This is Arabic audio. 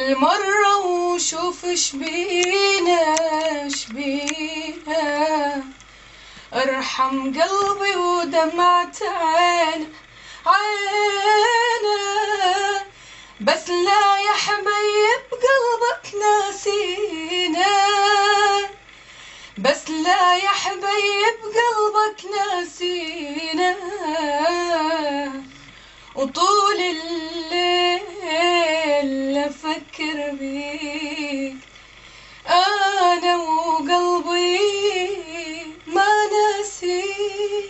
المرة وشوف شبينا شبينا أرحم قلبي ودمعة عين عينا بس لا يا حبيب قلبك ناسينا. بس لا يا حبيب قلبك ناسينا. وطول الليل Arabic أنا